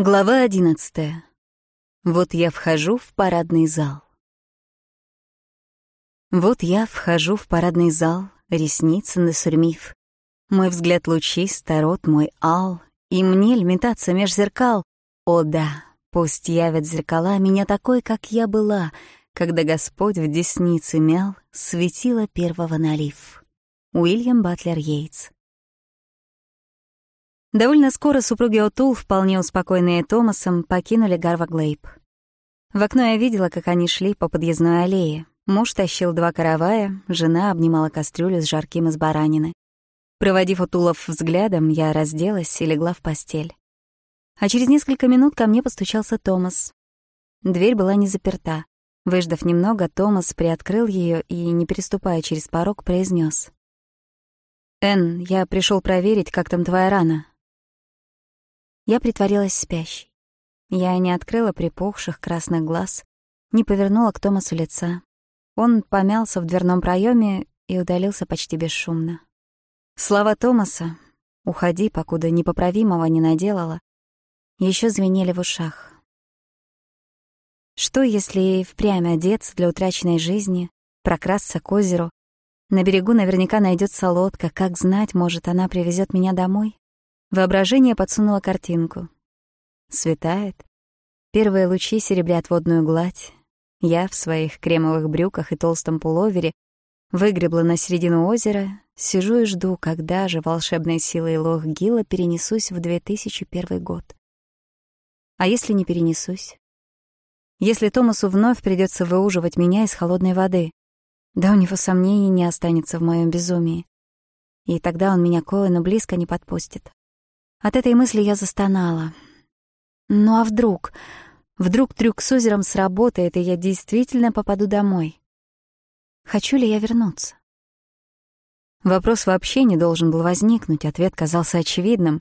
Глава одиннадцатая. Вот я вхожу в парадный зал. Вот я вхожу в парадный зал, ресницы насурмив. Мой взгляд лучист, а рот мой ал, и мне льметаться меж зеркал? О да, пусть явят зеркала меня такой, как я была, когда Господь в деснице мял, светило первого налив. Уильям Батлер Йейтс. Довольно скоро супруги Отул, вполне успокоенные Томасом, покинули Гарваглейб. В окно я видела, как они шли по подъездной аллее. Муж тащил два каравая, жена обнимала кастрюлю с жарким из баранины. Проводив Отулов взглядом, я разделась и легла в постель. А через несколько минут ко мне постучался Томас. Дверь была не заперта. Выждав немного, Томас приоткрыл ее и, не переступая через порог, произнес: «Энн, я пришел проверить, как там твоя рана. Я притворилась спящей. Я не открыла припухших красных глаз, не повернула к Томасу лица. Он помялся в дверном проеме и удалился почти бесшумно. Слова Томаса «Уходи, покуда непоправимого не наделала», еще звенели в ушах. Что, если впрямь одеться для утраченной жизни, прокрасться к озеру? На берегу наверняка найдется лодка, как знать, может, она привезет меня домой? Воображение подсунуло картинку. Светает. Первые лучи серебрят водную гладь. Я в своих кремовых брюках и толстом пуловере выгребла на середину озера, сижу и жду, когда же волшебной силой лох Гила перенесусь в 2001 год. А если не перенесусь? Если Томасу вновь придется выуживать меня из холодной воды? Да у него сомнений не останется в моем безумии. И тогда он меня Коэну близко не подпустит. От этой мысли я застонала. Ну а вдруг? Вдруг трюк с озером сработает, и я действительно попаду домой? Хочу ли я вернуться? Вопрос вообще не должен был возникнуть, ответ казался очевидным.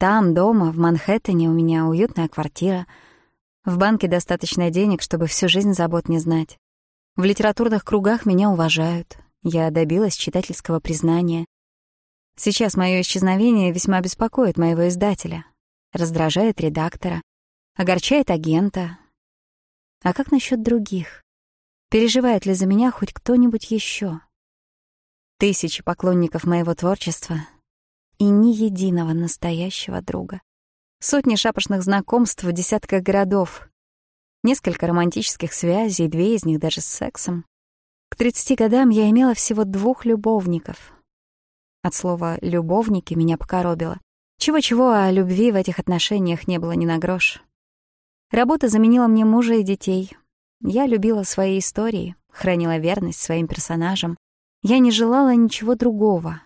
Там, дома, в Манхэттене у меня уютная квартира. В банке достаточно денег, чтобы всю жизнь забот не знать. В литературных кругах меня уважают. Я добилась читательского признания. Сейчас мое исчезновение весьма беспокоит моего издателя, раздражает редактора, огорчает агента. А как насчет других? Переживает ли за меня хоть кто-нибудь еще? Тысячи поклонников моего творчества и ни единого настоящего друга. Сотни шапошных знакомств в десятках городов, несколько романтических связей, две из них даже с сексом. К 30 годам я имела всего двух любовников — от слова «любовники» меня покоробило. Чего-чего, а любви в этих отношениях не было ни на грош. Работа заменила мне мужа и детей. Я любила свои истории, хранила верность своим персонажам. Я не желала ничего другого.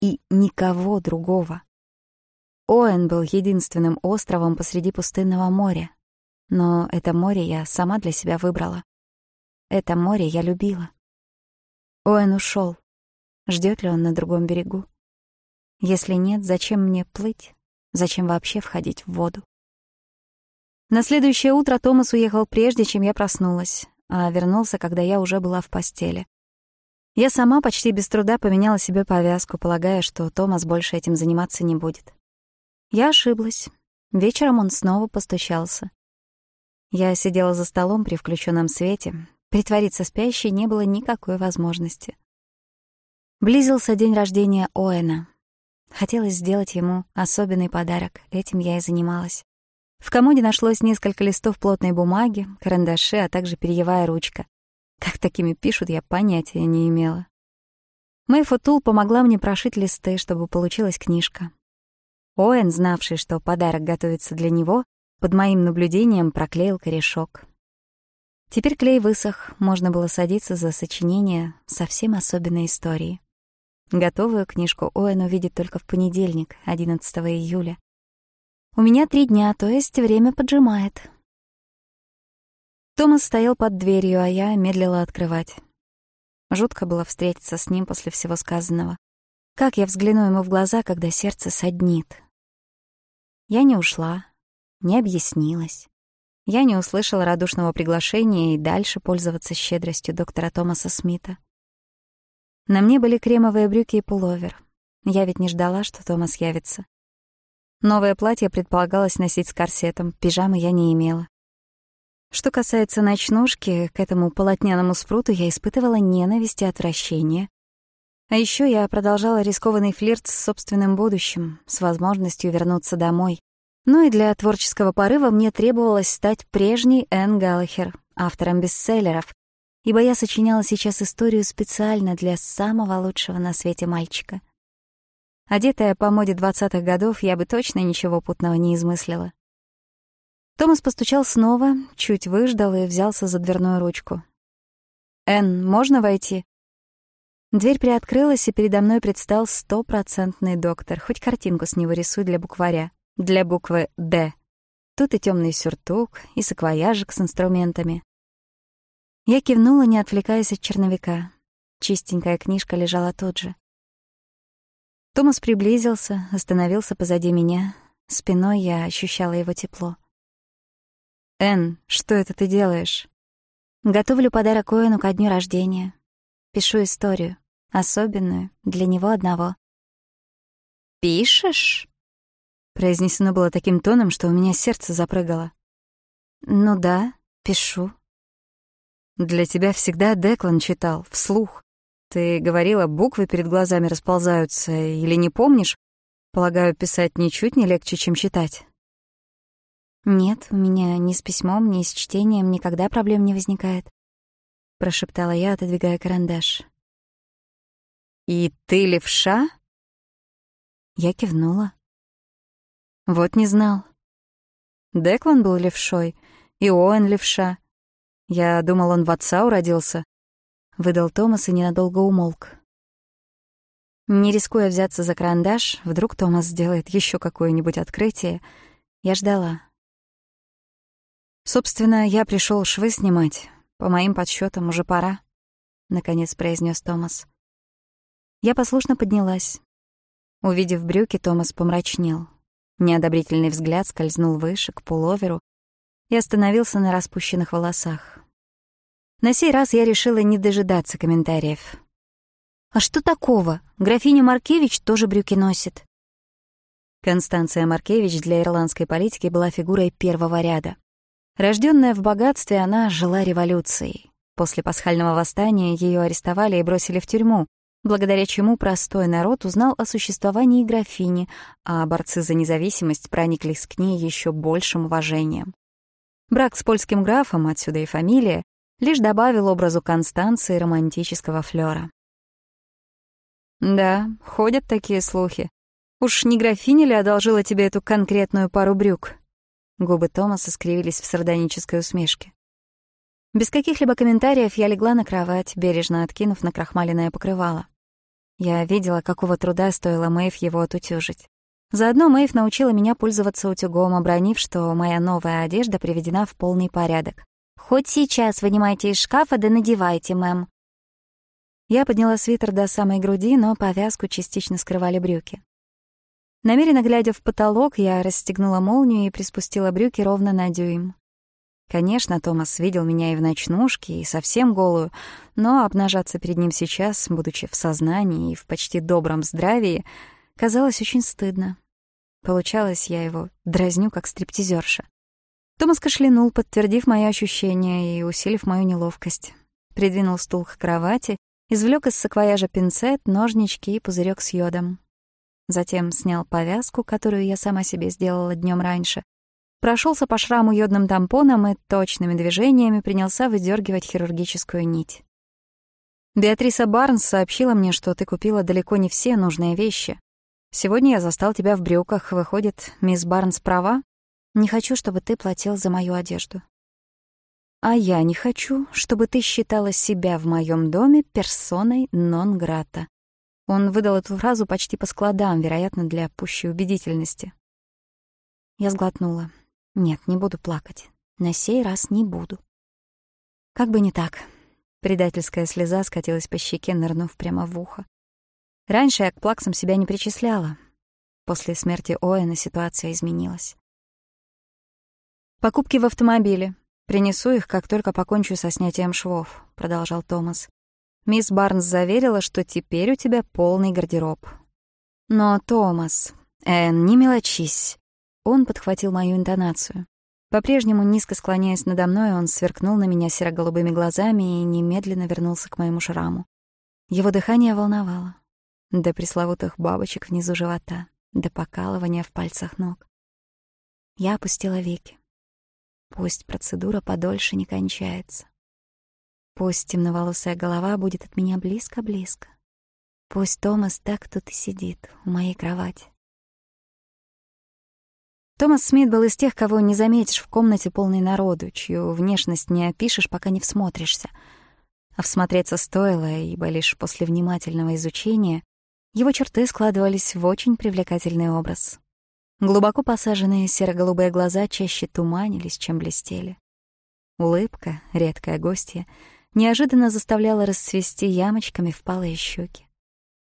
И никого другого. Оэн был единственным островом посреди пустынного моря. Но это море я сама для себя выбрала. Это море я любила. Оэн ушел. Ждет ли он на другом берегу? Если нет, зачем мне плыть? Зачем вообще входить в воду? На следующее утро Томас уехал прежде, чем я проснулась, а вернулся, когда я уже была в постели. Я сама почти без труда поменяла себе повязку, полагая, что Томас больше этим заниматься не будет. Я ошиблась. Вечером он снова постучался. Я сидела за столом при включенном свете. Притвориться спящей не было никакой возможности. Близился день рождения Оэна. Хотелось сделать ему особенный подарок, этим я и занималась. В комоде нашлось несколько листов плотной бумаги, карандаши, а также перьевая ручка. Как такими пишут, я понятия не имела. Мэй Футул помогла мне прошить листы, чтобы получилась книжка. Оэн, знавший, что подарок готовится для него, под моим наблюдением проклеил корешок. Теперь клей высох, можно было садиться за сочинение совсем особенной истории. Готовую книжку Оэн увидит только в понедельник, 11 июля. У меня три дня, то есть время поджимает. Томас стоял под дверью, а я медлила открывать. Жутко было встретиться с ним после всего сказанного. Как я взгляну ему в глаза, когда сердце соднит. Я не ушла, не объяснилась. Я не услышала радушного приглашения и дальше пользоваться щедростью доктора Томаса Смита. На мне были кремовые брюки и пуловер. Я ведь не ждала, что Томас явится. Новое платье предполагалось носить с корсетом, пижамы я не имела. Что касается ночнушки, к этому полотняному спруту я испытывала ненависть и отвращение. А еще я продолжала рискованный флирт с собственным будущим, с возможностью вернуться домой. Ну и для творческого порыва мне требовалось стать прежней Энн Галлахер, автором бестселлеров, ибо я сочиняла сейчас историю специально для самого лучшего на свете мальчика. Одетая по моде двадцатых годов, я бы точно ничего путного не измыслила. Томас постучал снова, чуть выждал и взялся за дверную ручку. «Энн, можно войти?» Дверь приоткрылась, и передо мной предстал стопроцентный доктор. Хоть картинку с него рисуй для букваря. Для буквы «Д». Тут и темный сюртук, и саквояжик с инструментами. Я кивнула, не отвлекаясь от черновика. Чистенькая книжка лежала тут же. Томас приблизился, остановился позади меня. Спиной я ощущала его тепло. «Энн, что это ты делаешь?» «Готовлю подарок Оэну ко дню рождения. Пишу историю, особенную, для него одного». «Пишешь?» Произнесено было таким тоном, что у меня сердце запрыгало. «Ну да, пишу», для тебя всегда Деклан читал, вслух. Ты говорила, буквы перед глазами расползаются, или не помнишь? Полагаю, писать ничуть не легче, чем читать. «Нет, у меня ни с письмом, ни с чтением никогда проблем не возникает», — прошептала я, отодвигая карандаш. «И ты левша?» Я кивнула. «Вот не знал. Деклан был левшой, и Оэн левша, я думал, он в отца уродился. Выдал Томас и ненадолго умолк. Не рискуя взяться за карандаш, вдруг Томас сделает еще какое-нибудь открытие, я ждала. «Собственно, я пришел швы снимать. По моим подсчетам уже пора», — наконец произнес Томас. Я послушно поднялась. Увидев брюки, Томас помрачнел. Неодобрительный взгляд скользнул выше, к пуловеру, и остановился на распущенных волосах. На сей раз я решила не дожидаться комментариев. «А что такого? Графиня Маркевич тоже брюки носит». Констанция Маркевич для ирландской политики была фигурой первого ряда. Рожденная в богатстве, она жила революцией. После пасхального восстания ее арестовали и бросили в тюрьму, благодаря чему простой народ узнал о существовании графини, а борцы за независимость прониклись к ней еще большим уважением. Брак с польским графом, отсюда и фамилия, лишь добавил образу Констанции романтического флёра. «Да, ходят такие слухи. Уж не графиня ли одолжила тебе эту конкретную пару брюк?» Губы Томаса скривились в сардонической усмешке. Без каких-либо комментариев я легла на кровать, бережно откинув на крахмаленное покрывало. Я видела, какого труда стоило Мэйв его отутюжить. Заодно Мэйв научила меня пользоваться утюгом, обронив, что моя новая одежда приведена в полный порядок. Хоть сейчас вынимайте из шкафа да надевайте, мэм». Я подняла свитер до самой груди, но повязку частично скрывали брюки. Намеренно глядя в потолок, я расстегнула молнию и приспустила брюки ровно на дюйм. Конечно, Томас видел меня и в ночнушке, и совсем голую, но обнажаться перед ним сейчас, будучи в сознании и в почти добром здравии, казалось очень стыдно. Получалось, я его дразню как стриптизерша. Томас кашлянул, подтвердив мои ощущения и усилив мою неловкость. Придвинул стул к кровати, извлек из саквояжа пинцет, ножнички и пузырек с йодом. Затем снял повязку, которую я сама себе сделала днем раньше. Прошелся по шраму йодным тампоном и точными движениями принялся выдергивать хирургическую нить. «Беатриса Барнс сообщила мне, что ты купила далеко не все нужные вещи. Сегодня я застал тебя в брюках. Выходит, мисс Барнс права? Не хочу, чтобы ты платил за мою одежду. А я не хочу, чтобы ты считала себя в моем доме персоной нон-грата. Он выдал эту фразу почти по складам, вероятно, для пущей убедительности. Я сглотнула. Нет, не буду плакать. На сей раз не буду. Как бы не так. Предательская слеза скатилась по щеке, нырнув прямо в ухо. Раньше я к плаксам себя не причисляла. После смерти Оэна ситуация изменилась. «Покупки в автомобиле. Принесу их, как только покончу со снятием швов», — продолжал Томас. Мисс Барнс заверила, что теперь у тебя полный гардероб. Но, Томас, Эн, не мелочись. Он подхватил мою интонацию. По-прежнему, низко склоняясь надо мной, он сверкнул на меня серо-голубыми глазами и немедленно вернулся к моему шраму. Его дыхание волновало. До пресловутых бабочек внизу живота, до покалывания в пальцах ног. Я опустила веки. Пусть процедура подольше не кончается. Пусть темноволосая голова будет от меня близко-близко. Пусть Томас так тут и сидит, у моей кровати. Томас Смит был из тех, кого не заметишь в комнате полной народу, чью внешность не опишешь, пока не всмотришься. А всмотреться стоило, ибо лишь после внимательного изучения его черты складывались в очень привлекательный образ, Глубоко посаженные серо-голубые глаза чаще туманились, чем блестели. Улыбка, редкая гостья, неожиданно заставляла расцвести ямочками впалые щеки.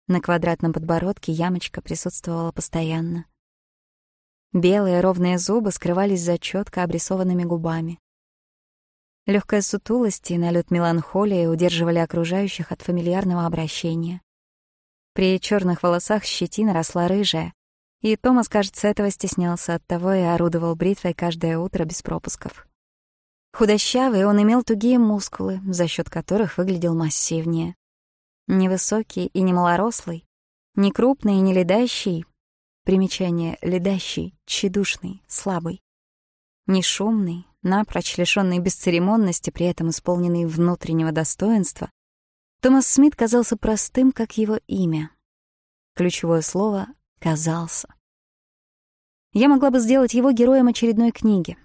На квадратном подбородке ямочка присутствовала постоянно. Белые ровные зубы скрывались за четко обрисованными губами. Легкая сутулость и налет меланхолии удерживали окружающих от фамильярного обращения. При черных волосах щетина росла рыжая, и Томас, кажется, этого стеснялся, от того и орудовал бритвой каждое утро без пропусков. Худощавый он имел тугие мускулы, за счет которых выглядел массивнее. Невысокий и не малорослый, не крупный и не ледащий. Примечание «ледащий», «тщедушный», «слабый». Не шумный, напрочь лишённый бесцеремонности, при этом исполненный внутреннего достоинства, Томас Смит казался простым, как его имя. Ключевое слово казался. Я могла бы сделать его героем очередной книги.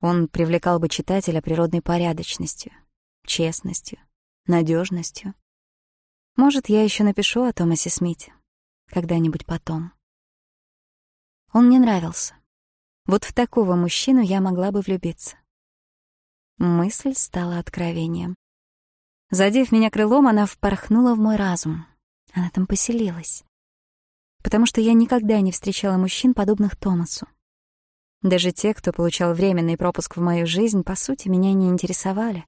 Он привлекал бы читателя природной порядочностью, честностью, надежностью. Может, я еще напишу о Томасе Смите когда-нибудь потом. Он мне нравился. Вот в такого мужчину я могла бы влюбиться. Мысль стала откровением. Задев меня крылом, она впорхнула в мой разум. Она там поселилась потому что я никогда не встречала мужчин, подобных Томасу. Даже те, кто получал временный пропуск в мою жизнь, по сути, меня не интересовали.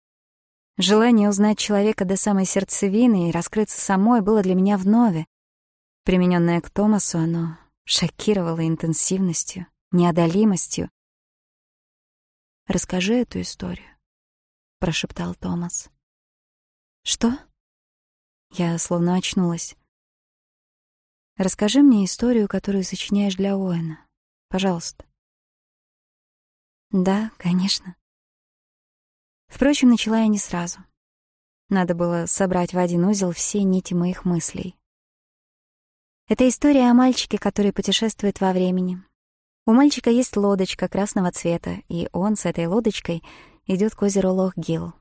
Желание узнать человека до самой сердцевины и раскрыться самой было для меня вновь. Применённое к Томасу, оно шокировало интенсивностью, неодолимостью. «Расскажи эту историю», — прошептал Томас. «Что?» Я словно очнулась. Расскажи мне историю, которую сочиняешь для Оэна. Пожалуйста. Да, конечно. Впрочем, начала я не сразу. Надо было собрать в один узел все нити моих мыслей. Это история о мальчике, который путешествует во времени. У мальчика есть лодочка красного цвета, и он с этой лодочкой идет к озеру Лох-Гилл.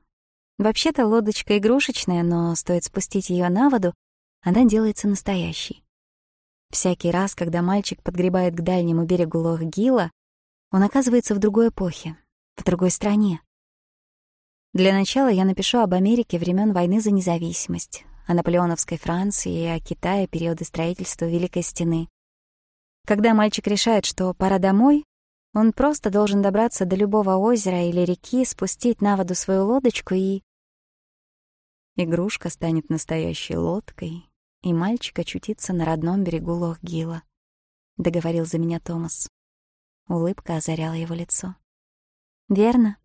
Вообще-то лодочка игрушечная, но стоит спустить ее на воду, она делается настоящей всякий раз, когда мальчик подгребает к дальнему берегу Лох-Гила, он оказывается в другой эпохе, в другой стране. Для начала я напишу об Америке времен войны за независимость, о наполеоновской Франции и о Китае периоды строительства Великой Стены. Когда мальчик решает, что пора домой, он просто должен добраться до любого озера или реки, спустить на воду свою лодочку и... Игрушка станет настоящей лодкой, и мальчик очутится на родном берегу Лох-Гила», — договорил за меня Томас. Улыбка озаряла его лицо. «Верно?»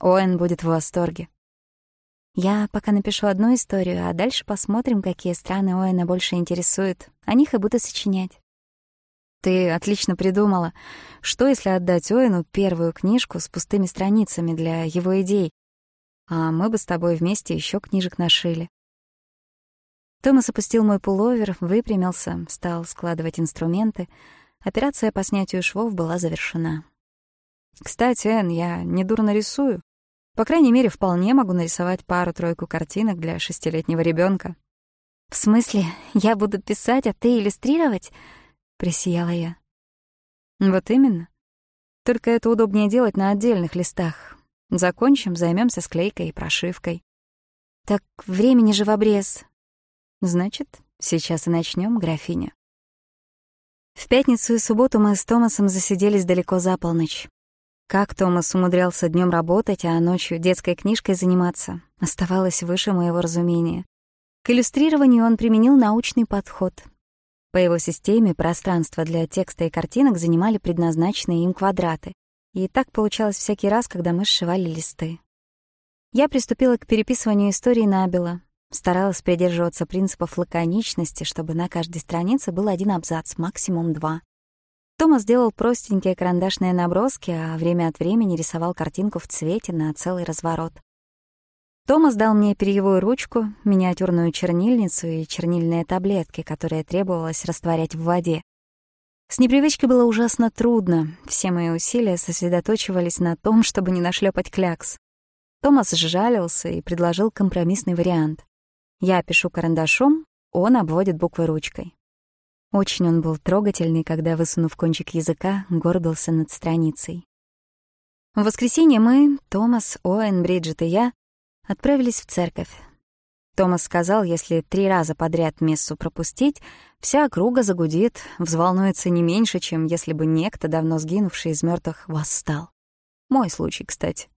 Оэн будет в восторге. Я пока напишу одну историю, а дальше посмотрим, какие страны Оэна больше интересуют. О них и буду сочинять. Ты отлично придумала. Что, если отдать Оэну первую книжку с пустыми страницами для его идей? А мы бы с тобой вместе еще книжек нашили. Тома запустил мой пуловер, выпрямился, стал складывать инструменты. Операция по снятию швов была завершена. «Кстати, Энн, я недурно рисую. По крайней мере, вполне могу нарисовать пару-тройку картинок для шестилетнего ребенка. «В смысле? Я буду писать, а ты иллюстрировать?» — присияла я. «Вот именно. Только это удобнее делать на отдельных листах. Закончим, займемся склейкой и прошивкой». «Так времени же в обрез. Значит, сейчас и начнем, графиня. В пятницу и субботу мы с Томасом засиделись далеко за полночь. Как Томас умудрялся днем работать, а ночью детской книжкой заниматься, оставалось выше моего разумения. К иллюстрированию он применил научный подход. По его системе пространство для текста и картинок занимали предназначенные им квадраты. И так получалось всякий раз, когда мы сшивали листы. Я приступила к переписыванию истории Набила, набело, старалась придерживаться принципов лаконичности, чтобы на каждой странице был один абзац, максимум два. Томас сделал простенькие карандашные наброски, а время от времени рисовал картинку в цвете на целый разворот. Томас дал мне перьевую ручку, миниатюрную чернильницу и чернильные таблетки, которые требовалось растворять в воде. С непривычки было ужасно трудно. Все мои усилия сосредоточивались на том, чтобы не нашлепать клякс. Томас сжалился и предложил компромиссный вариант. Я пишу карандашом, он обводит буквы ручкой. Очень он был трогательный, когда, высунув кончик языка, горбился над страницей. В воскресенье мы, Томас, Оэн, Бриджит и я, отправились в церковь. Томас сказал, если три раза подряд мессу пропустить, вся округа загудит, взволнуется не меньше, чем если бы некто, давно сгинувший из мертвых, восстал. Мой случай, кстати.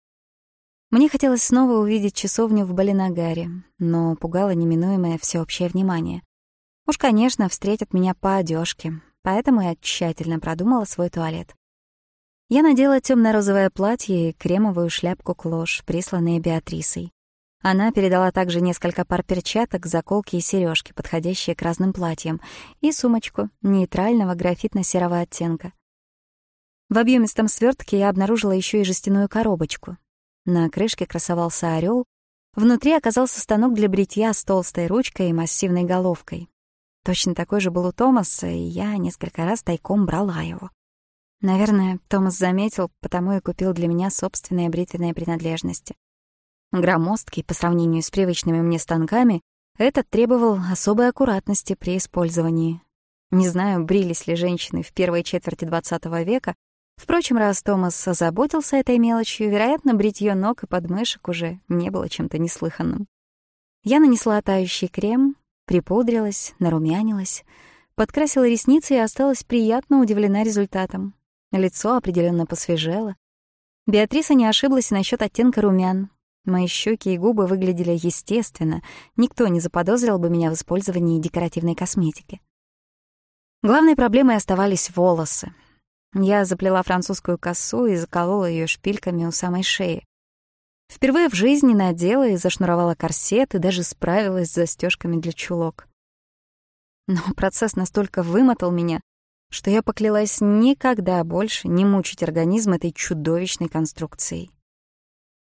Мне хотелось снова увидеть часовню в Балинагаре, но пугало неминуемое всеобщее внимание. Уж, конечно, встретят меня по одежке, поэтому я тщательно продумала свой туалет. Я надела темно розовое платье и кремовую шляпку-клош, присланные Беатрисой. Она передала также несколько пар перчаток, заколки и сережки, подходящие к разным платьям, и сумочку нейтрального графитно-серого оттенка. В объемистом свертке я обнаружила еще и жестяную коробочку, на крышке красовался орел. Внутри оказался станок для бритья с толстой ручкой и массивной головкой. Точно такой же был у Томаса, и я несколько раз тайком брала его. Наверное, Томас заметил, потому и купил для меня собственные бритвенные принадлежности. Громоздкий по сравнению с привычными мне станками, этот требовал особой аккуратности при использовании. Не знаю, брились ли женщины в первой четверти XX века, Впрочем, раз Томас озаботился этой мелочью, вероятно, бритье ног и подмышек уже не было чем-то неслыханным. Я нанесла тающий крем, припудрилась, нарумянилась, подкрасила ресницы и осталась приятно удивлена результатом. Лицо определенно посвежело. Беатриса не ошиблась насчет оттенка румян. Мои щеки и губы выглядели естественно. Никто не заподозрил бы меня в использовании декоративной косметики. Главной проблемой оставались волосы. Я заплела французскую косу и заколола ее шпильками у самой шеи. Впервые в жизни надела и зашнуровала корсет и даже справилась с застежками для чулок. Но процесс настолько вымотал меня, что я поклялась никогда больше не мучить организм этой чудовищной конструкцией.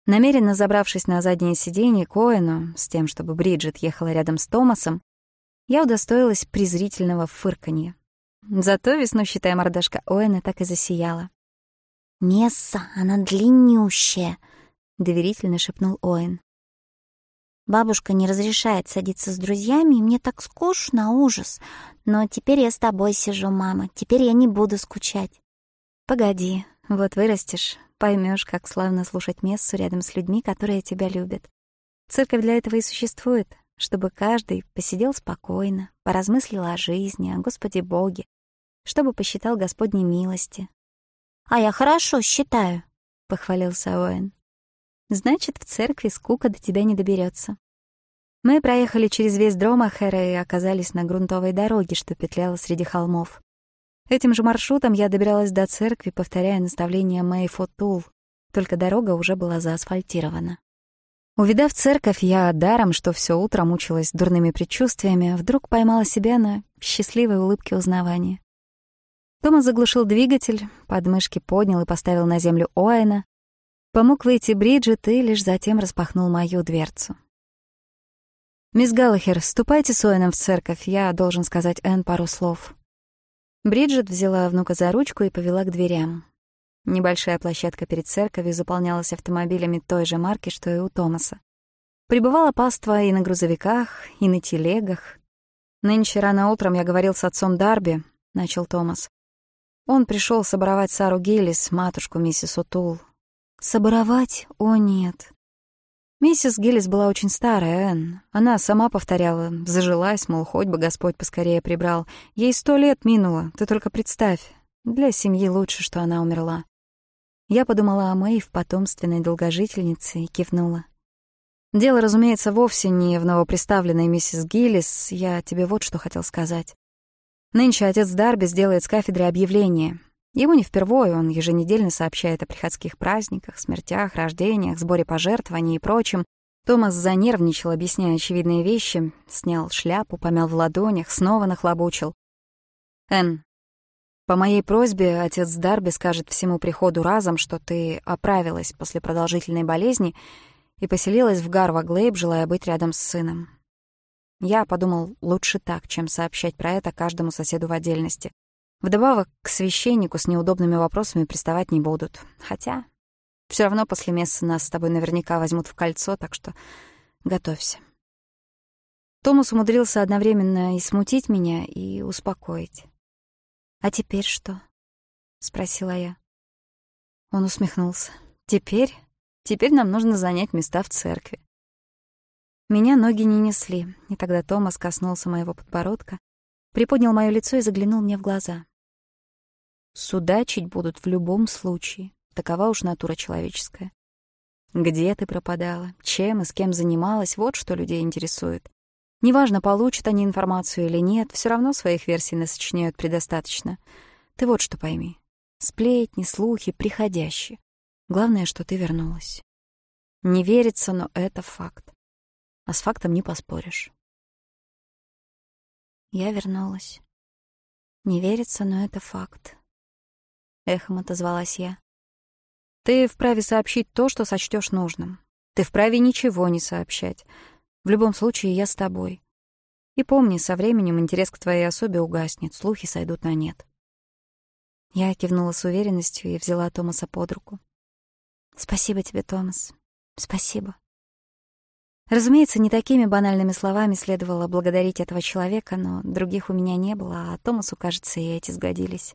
Намеренно забравшись на заднее сиденье Коэну, с тем, чтобы Бриджит ехала рядом с Томасом, Зато весну, считай, мордашка Оэна так и засияла. Месса, она длиннющая», — доверительно шепнул Оэн. «Бабушка не разрешает садиться с друзьями, и мне так скучно, ужас. Но теперь я с тобой сижу, мама, теперь я не буду скучать». «Погоди, вот вырастешь, поймешь, как славно слушать мессу рядом с людьми, которые тебя любят. Церковь для этого и существует, чтобы каждый посидел спокойно, поразмыслил о жизни, о Господе Боге, чтобы посчитал Господней милости. «А я хорошо считаю», — похвалился Оэн. «Значит, в церкви скука до тебя не доберется. Мы проехали через весь Дромахера и оказались на грунтовой дороге, что петляла среди холмов. Этим же маршрутом я добиралась до церкви, повторяя наставления Мэй Фотул, только дорога уже была заасфальтирована. Увидав церковь, я даром, что все утро мучилась дурными предчувствиями, вдруг поймала себя на счастливой улыбке узнавания. Томас заглушил двигатель, подмышки поднял и поставил на землю Оэна, помог выйти Бриджит и лишь затем распахнул мою дверцу. «Мисс Галлахер, ступайте с Оэном в церковь, я должен сказать Энн пару слов». Бриджит взяла внука за ручку и повела к дверям. Небольшая площадка перед церковью заполнялась автомобилями той же марки, что и у Томаса. Прибывала паства и на грузовиках, и на телегах. «Нынче рано утром я говорил с отцом Дарби», — начал Томас. Он пришел собрать Сару Гиллис, матушку миссис Утул. Соборовать? О, нет. Миссис Гиллис была очень старая, Энн. Она сама повторяла, зажилась, мол, хоть бы Господь поскорее прибрал. Ей сто лет минуло, ты только представь. Для семьи лучше, что она умерла. Я подумала о Мэйв, потомственной долгожительнице, и кивнула. Дело, разумеется, вовсе не в новоприставленной миссис Гиллис. Я тебе вот что хотел сказать. Нынче отец-дарби сделает с кафедры объявление. Его не впервые, он еженедельно сообщает о приходских праздниках, смертях, рождениях, сборе пожертвований и прочем. Томас занервничал, объясняя очевидные вещи, снял шляпу, помял в ладонях, снова нахлобучил. «Энн, по моей просьбе отец Дарби скажет всему приходу разом, что ты оправилась после продолжительной болезни и поселилась в Гарва Глейб, желая быть рядом с сыном. Я подумал, лучше так, чем сообщать про это каждому соседу в отдельности. Вдобавок, к священнику с неудобными вопросами приставать не будут. Хотя, все равно после мессы нас с тобой наверняка возьмут в кольцо, так что готовься. Томас умудрился одновременно и смутить меня, и успокоить. «А теперь что?» — спросила я. Он усмехнулся. «Теперь? Теперь нам нужно занять места в церкви. Меня ноги не несли, и тогда Томас коснулся моего подбородка, приподнял моё лицо и заглянул мне в глаза. «Судачить будут в любом случае. Такова уж натура человеческая. Где ты пропадала, чем и с кем занималась, вот что людей интересует. Неважно, получат они информацию или нет, всё равно своих версий насочиняют предостаточно. Ты вот что пойми. Сплетни, слухи, приходящие. Главное, что ты вернулась. Не верится, но это факт. а с фактом не поспоришь. Я вернулась. Не верится, но это факт. Эхом отозвалась я. Ты вправе сообщить то, что сочтешь нужным. Ты вправе ничего не сообщать. В любом случае, я с тобой. И помни, со временем интерес к твоей особе угаснет, слухи сойдут на нет. Я кивнула с уверенностью и взяла Томаса под руку. «Спасибо тебе, Томас. Спасибо». Разумеется, не такими банальными словами следовало благодарить этого человека, но других у меня не было, а Томасу, кажется, и эти сгодились.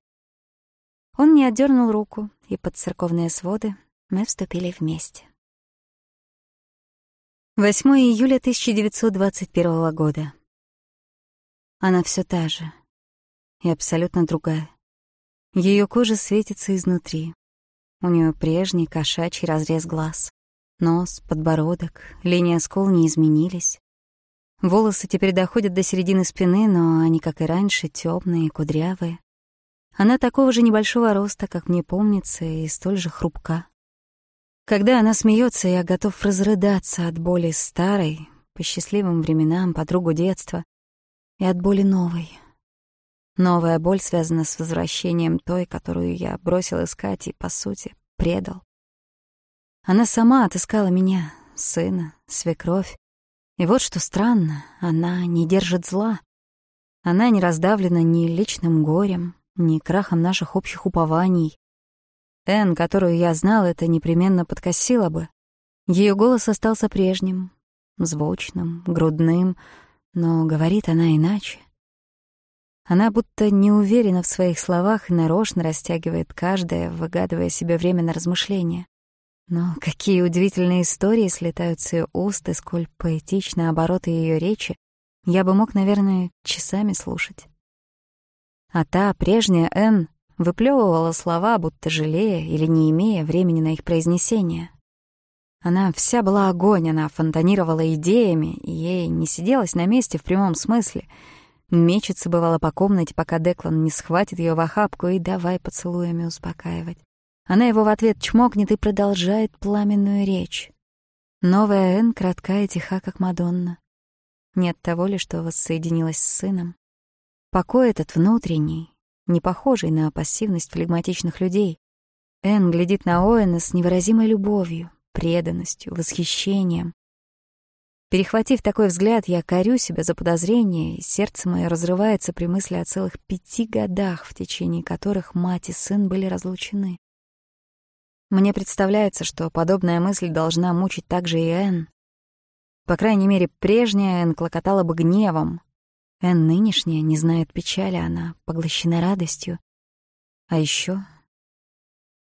Он не отдернул руку, и под церковные своды мы вступили вместе. 8 июля 1921 года. Она все та же и абсолютно другая. Ее кожа светится изнутри. У нее прежний кошачий разрез глаз. Нос, подбородок, линия скул не изменились. Волосы теперь доходят до середины спины, но они, как и раньше, темные и кудрявые. Она такого же небольшого роста, как мне помнится, и столь же хрупка. Когда она смеется, я готов разрыдаться от боли старой, по счастливым временам, подругу детства, и от боли новой. Новая боль связана с возвращением той, которую я бросил искать и, по сути, предал. Она сама отыскала меня, сына, свекровь. И вот что странно, она не держит зла. Она не раздавлена ни личным горем, ни крахом наших общих упований. Энн, которую я знал, это непременно подкосило бы. Ее голос остался прежним, звучным, грудным, но говорит она иначе. Она будто не уверена в своих словах и нарочно растягивает каждое, выгадывая себе время на размышления. Но какие удивительные истории слетаются уст и сколь поэтичны обороты ее речи, я бы мог, наверное, часами слушать. А та, прежняя Энн, выплевывала слова, будто жалея или не имея времени на их произнесение. Она вся была огонь, она фонтанировала идеями, и ей не сиделась на месте в прямом смысле. Мечется бывала по комнате, пока Деклан не схватит ее в охапку и давай поцелуями успокаивать. Она его в ответ чмокнет и продолжает пламенную речь. Новая Энн кратка и тиха, как Мадонна. Нет того ли, что воссоединилась с сыном. Покой этот внутренний, не похожий на пассивность флегматичных людей. Энн глядит на Оэна с невыразимой любовью, преданностью, восхищением. Перехватив такой взгляд, я корю себя за подозрение, и сердце мое разрывается при мысли о целых пяти годах, в течение которых мать и сын были разлучены. Мне представляется, что подобная мысль должна мучить также и Энн. По крайней мере, прежняя Энн клокотала бы гневом. Энн нынешняя не знает печали, она поглощена радостью. А еще,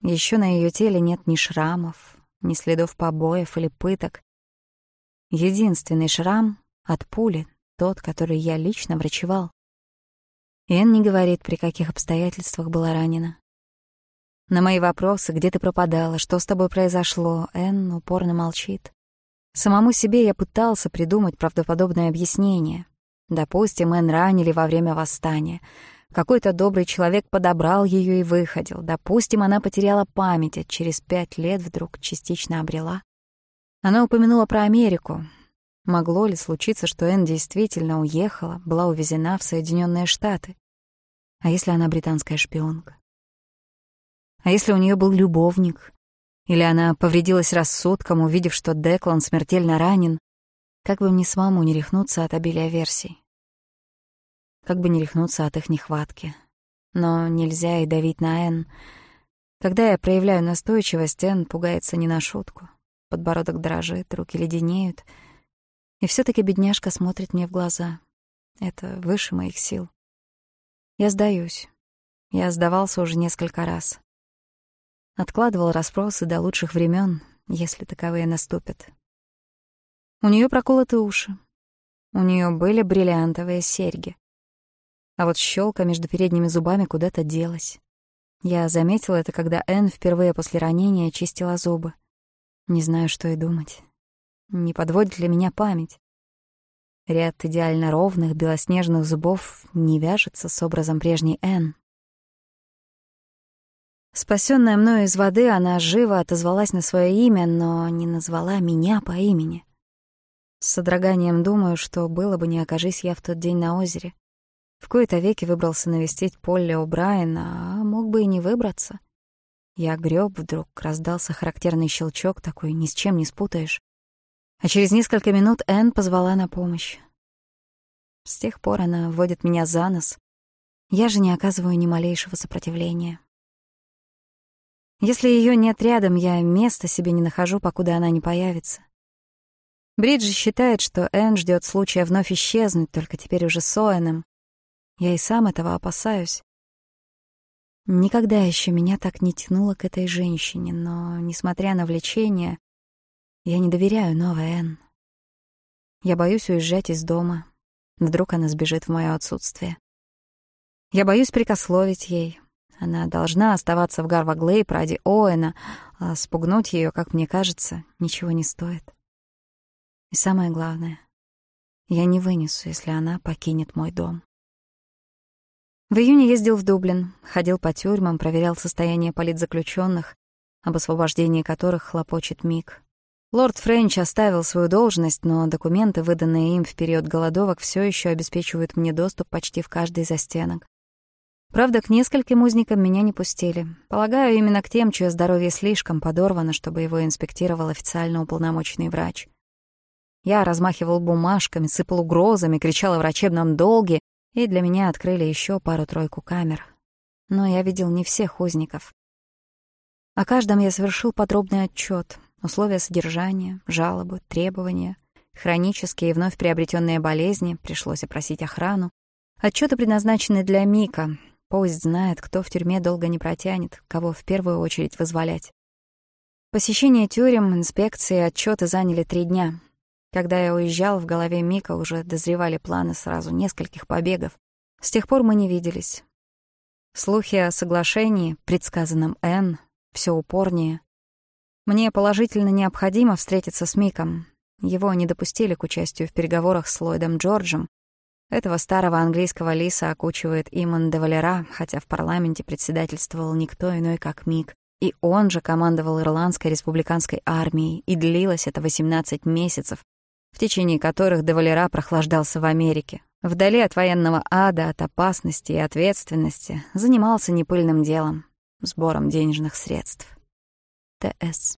еще на ее теле нет ни шрамов, ни следов побоев или пыток. Единственный шрам от пули, тот, который я лично врачевал. Энн не говорит, при каких обстоятельствах была ранена. На мои вопросы, где ты пропадала, что с тобой произошло, Энн упорно молчит. Самому себе я пытался придумать правдоподобное объяснение. Допустим, Энн ранили во время восстания. Какой-то добрый человек подобрал ее и выходил. Допустим, она потеряла память, а через пять лет вдруг частично обрела. Она упомянула про Америку. Могло ли случиться, что Энн действительно уехала, была увезена в Соединенные Штаты? А если она британская шпионка? А если у нее был любовник? Или она повредилась рассудком, увидев, что Деклан смертельно ранен? Как бы мне с маму не рехнуться от обилия версий? Как бы не рехнуться от их нехватки? Но нельзя и давить на Энн. Когда я проявляю настойчивость, Энн пугается не на шутку. Подбородок дрожит, руки леденеют. И все таки бедняжка смотрит мне в глаза. Это выше моих сил. Я сдаюсь. Я сдавался уже несколько раз откладывал расспросы до лучших времен, если таковые наступят. У нее проколоты уши. У нее были бриллиантовые серьги. А вот щелка между передними зубами куда-то делась. Я заметила это, когда Энн впервые после ранения чистила зубы. Не знаю, что и думать. Не подводит ли меня память? Ряд идеально ровных белоснежных зубов не вяжется с образом прежней Энн. Спасённая мною из воды, она живо отозвалась на своё имя, но не назвала меня по имени. С содроганием думаю, что было бы, не окажись я в тот день на озере. В кои-то веки выбрался навестить Полли О'Брайена, а мог бы и не выбраться. Я грёб, вдруг раздался характерный щелчок, такой ни с чем не спутаешь. А через несколько минут Энн позвала на помощь. С тех пор она вводит меня за нос. Я же не оказываю ни малейшего сопротивления. Если ее нет рядом, я места себе не нахожу, покуда она не появится. Бриджи считает, что Энн ждет случая вновь исчезнуть, только теперь уже с Оэном. Я и сам этого опасаюсь. Никогда еще меня так не тянуло к этой женщине, но, несмотря на влечение, я не доверяю новой Энн. Я боюсь уезжать из дома. Вдруг она сбежит в мое отсутствие. Я боюсь прикословить ей, она должна оставаться в Гарваглейб ради Оэна, а спугнуть ее, как мне кажется, ничего не стоит. И самое главное, я не вынесу, если она покинет мой дом. В июне ездил в Дублин, ходил по тюрьмам, проверял состояние политзаключенных, об освобождении которых хлопочет Мик. Лорд Френч оставил свою должность, но документы, выданные им в период голодовок, все еще обеспечивают мне доступ почти в каждый застенок. Правда, к нескольким узникам меня не пустили. Полагаю, именно к тем, чье здоровье слишком подорвано, чтобы его инспектировал официально уполномоченный врач. Я размахивал бумажками, сыпал угрозами, кричал о врачебном долге, и для меня открыли еще пару-тройку камер. Но я видел не всех узников. О каждом я совершил подробный отчет: условия содержания, жалобы, требования, хронические и вновь приобретенные болезни, пришлось опросить охрану, Отчеты предназначены для Мика, Пусть знает, кто в тюрьме долго не протянет, кого в первую очередь вызволять. Посещение тюрем, инспекции отчеты заняли три дня. Когда я уезжал, в голове Мика уже дозревали планы сразу нескольких побегов. С тех пор мы не виделись. Слухи о соглашении, предсказанном Н, все упорнее. Мне положительно необходимо встретиться с Миком. Его не допустили к участию в переговорах с Ллойдом Джорджем, Этого старого английского лиса окучивает Иман де Валера, хотя в парламенте председательствовал никто иной, как Мик. И он же командовал Ирландской республиканской армией, и длилось это 18 месяцев, в течение которых Девалера прохлаждался в Америке. Вдали от военного ада, от опасности и ответственности, занимался непыльным делом — сбором денежных средств. Т.С.